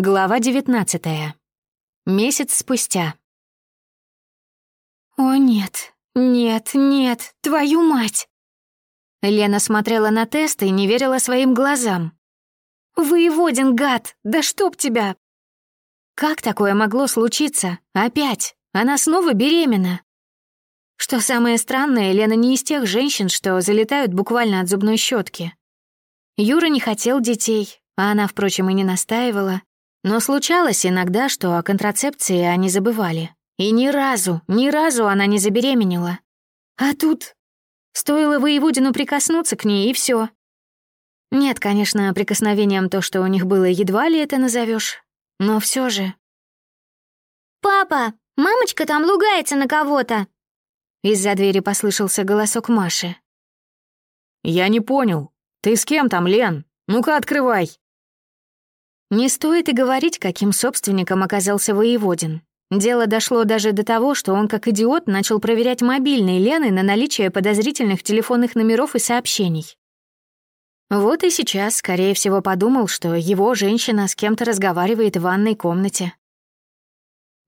Глава 19. Месяц спустя. «О нет, нет, нет, твою мать!» Лена смотрела на тест и не верила своим глазам. «Воеводин, гад! Да чтоб тебя!» Как такое могло случиться? Опять? Она снова беременна? Что самое странное, Лена не из тех женщин, что залетают буквально от зубной щетки. Юра не хотел детей, а она, впрочем, и не настаивала. Но случалось иногда, что о контрацепции они забывали. И ни разу, ни разу она не забеременела. А тут стоило воеводину прикоснуться к ней, и все. Нет, конечно, прикосновением то, что у них было, едва ли это назовешь, но все же. «Папа, мамочка там лугается на кого-то!» Из-за двери послышался голосок Маши. «Я не понял. Ты с кем там, Лен? Ну-ка, открывай!» Не стоит и говорить, каким собственником оказался воеводин. Дело дошло даже до того, что он, как идиот, начал проверять мобильные Лены на наличие подозрительных телефонных номеров и сообщений. Вот и сейчас, скорее всего, подумал, что его женщина с кем-то разговаривает в ванной комнате.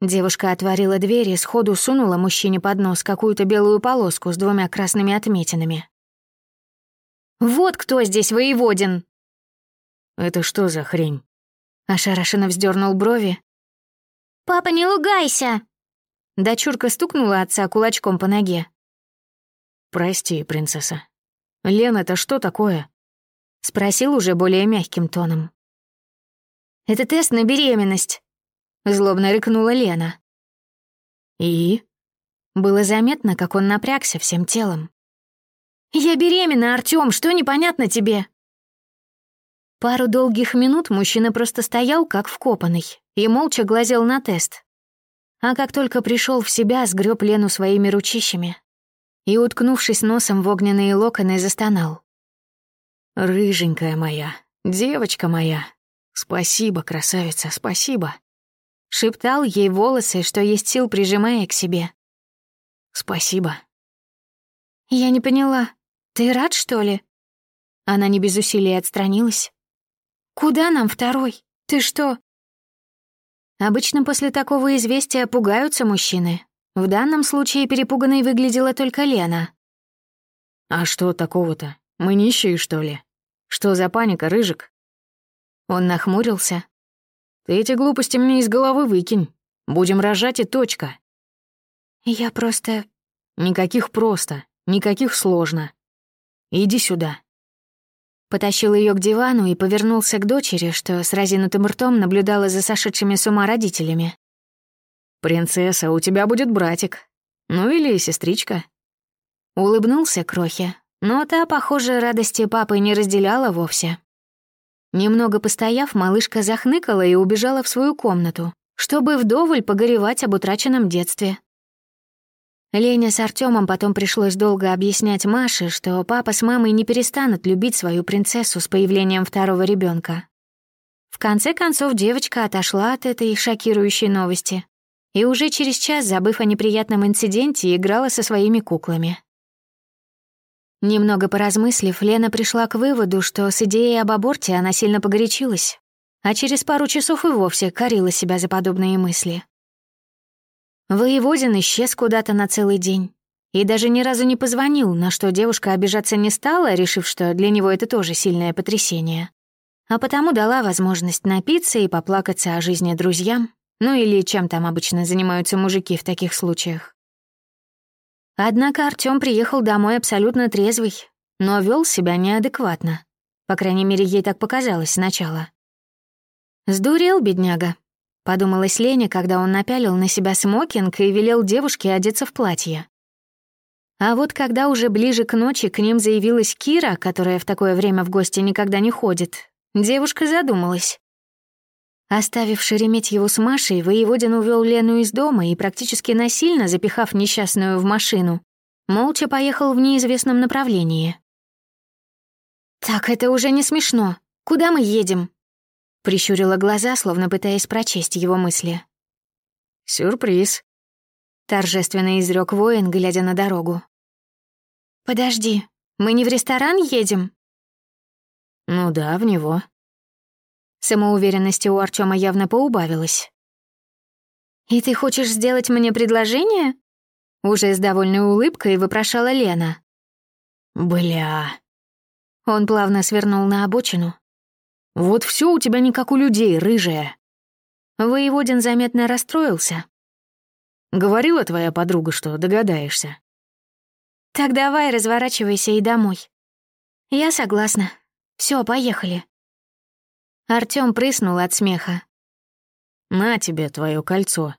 Девушка отворила дверь и сходу сунула мужчине под нос какую-то белую полоску с двумя красными отметинами. «Вот кто здесь воеводин!» «Это что за хрень?» Ошарашенно вздернул брови. «Папа, не лугайся!» Дочурка стукнула отца кулачком по ноге. «Прости, принцесса. Лен, это что такое?» Спросил уже более мягким тоном. «Это тест на беременность», — злобно рыкнула Лена. «И?» Было заметно, как он напрягся всем телом. «Я беременна, Артём, что непонятно тебе?» Пару долгих минут мужчина просто стоял, как вкопанный, и молча глазел на тест. А как только пришел в себя, сгреб Лену своими ручищами и, уткнувшись носом в огненные локоны, застонал. «Рыженькая моя, девочка моя, спасибо, красавица, спасибо!» Шептал ей волосы, что есть сил, прижимая к себе. «Спасибо». «Я не поняла, ты рад, что ли?» Она не без усилий отстранилась. «Куда нам второй? Ты что?» Обычно после такого известия пугаются мужчины. В данном случае перепуганной выглядела только Лена. «А что такого-то? Мы нищие, что ли? Что за паника, Рыжик?» Он нахмурился. «Ты эти глупости мне из головы выкинь. Будем рожать и точка». «Я просто...» «Никаких просто, никаких сложно. Иди сюда». Потащил ее к дивану и повернулся к дочери, что с разинутым ртом наблюдала за сошедшими с ума родителями. «Принцесса, у тебя будет братик. Ну или сестричка». Улыбнулся Крохе, но та, похоже, радости папы не разделяла вовсе. Немного постояв, малышка захныкала и убежала в свою комнату, чтобы вдоволь погоревать об утраченном детстве. Лене с Артемом потом пришлось долго объяснять Маше, что папа с мамой не перестанут любить свою принцессу с появлением второго ребенка. В конце концов, девочка отошла от этой шокирующей новости и уже через час, забыв о неприятном инциденте, играла со своими куклами. Немного поразмыслив, Лена пришла к выводу, что с идеей об аборте она сильно погорячилась, а через пару часов и вовсе корила себя за подобные мысли. Воеводин исчез куда-то на целый день и даже ни разу не позвонил, на что девушка обижаться не стала, решив, что для него это тоже сильное потрясение. А потому дала возможность напиться и поплакаться о жизни друзьям, ну или чем там обычно занимаются мужики в таких случаях. Однако Артём приехал домой абсолютно трезвый, но вел себя неадекватно. По крайней мере, ей так показалось сначала. Сдурел, бедняга, Подумалась Лене, когда он напялил на себя смокинг и велел девушке одеться в платье. А вот когда уже ближе к ночи к ним заявилась Кира, которая в такое время в гости никогда не ходит, девушка задумалась. Оставив Шереметьеву с Машей, воеводин увел Лену из дома и, практически насильно запихав несчастную в машину, молча поехал в неизвестном направлении. «Так это уже не смешно. Куда мы едем?» Прищурила глаза, словно пытаясь прочесть его мысли. «Сюрприз», — торжественно изрек воин, глядя на дорогу. «Подожди, мы не в ресторан едем?» «Ну да, в него». Самоуверенности у Артема явно поубавилось. «И ты хочешь сделать мне предложение?» Уже с довольной улыбкой вопрошала Лена. «Бля...» Он плавно свернул на обочину. «Вот все у тебя не как у людей, рыжая». Воеводин заметно расстроился. «Говорила твоя подруга, что догадаешься». «Так давай, разворачивайся и домой». «Я согласна. Все, поехали». Артём прыснул от смеха. «На тебе твое кольцо».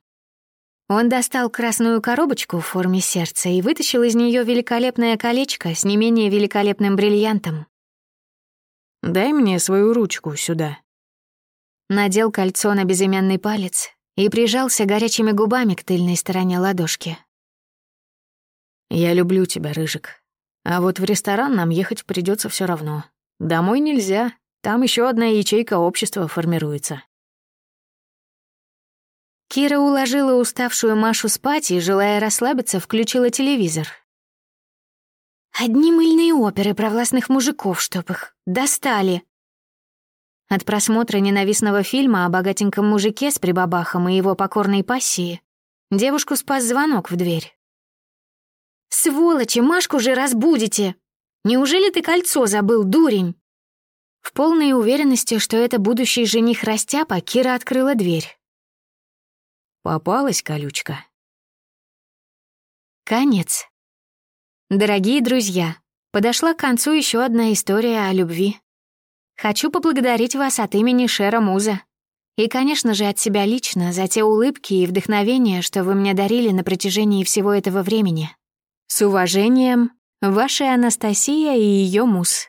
Он достал красную коробочку в форме сердца и вытащил из нее великолепное колечко с не менее великолепным бриллиантом. «Дай мне свою ручку сюда». Надел кольцо на безымянный палец и прижался горячими губами к тыльной стороне ладошки. «Я люблю тебя, Рыжик. А вот в ресторан нам ехать придется все равно. Домой нельзя, там еще одна ячейка общества формируется». Кира уложила уставшую Машу спать и, желая расслабиться, включила телевизор. «Одни мыльные оперы про властных мужиков, чтоб их достали!» От просмотра ненавистного фильма о богатеньком мужике с прибабахом и его покорной пассии девушку спас звонок в дверь. «Сволочи, Машку же разбудите! Неужели ты кольцо забыл, дурень?» В полной уверенности, что это будущий жених Растяпа, Кира открыла дверь. Попалась колючка. Конец. Дорогие друзья, подошла к концу еще одна история о любви. Хочу поблагодарить вас от имени Шера Муза. И, конечно же, от себя лично за те улыбки и вдохновения, что вы мне дарили на протяжении всего этого времени. С уважением, ваша Анастасия и ее муз.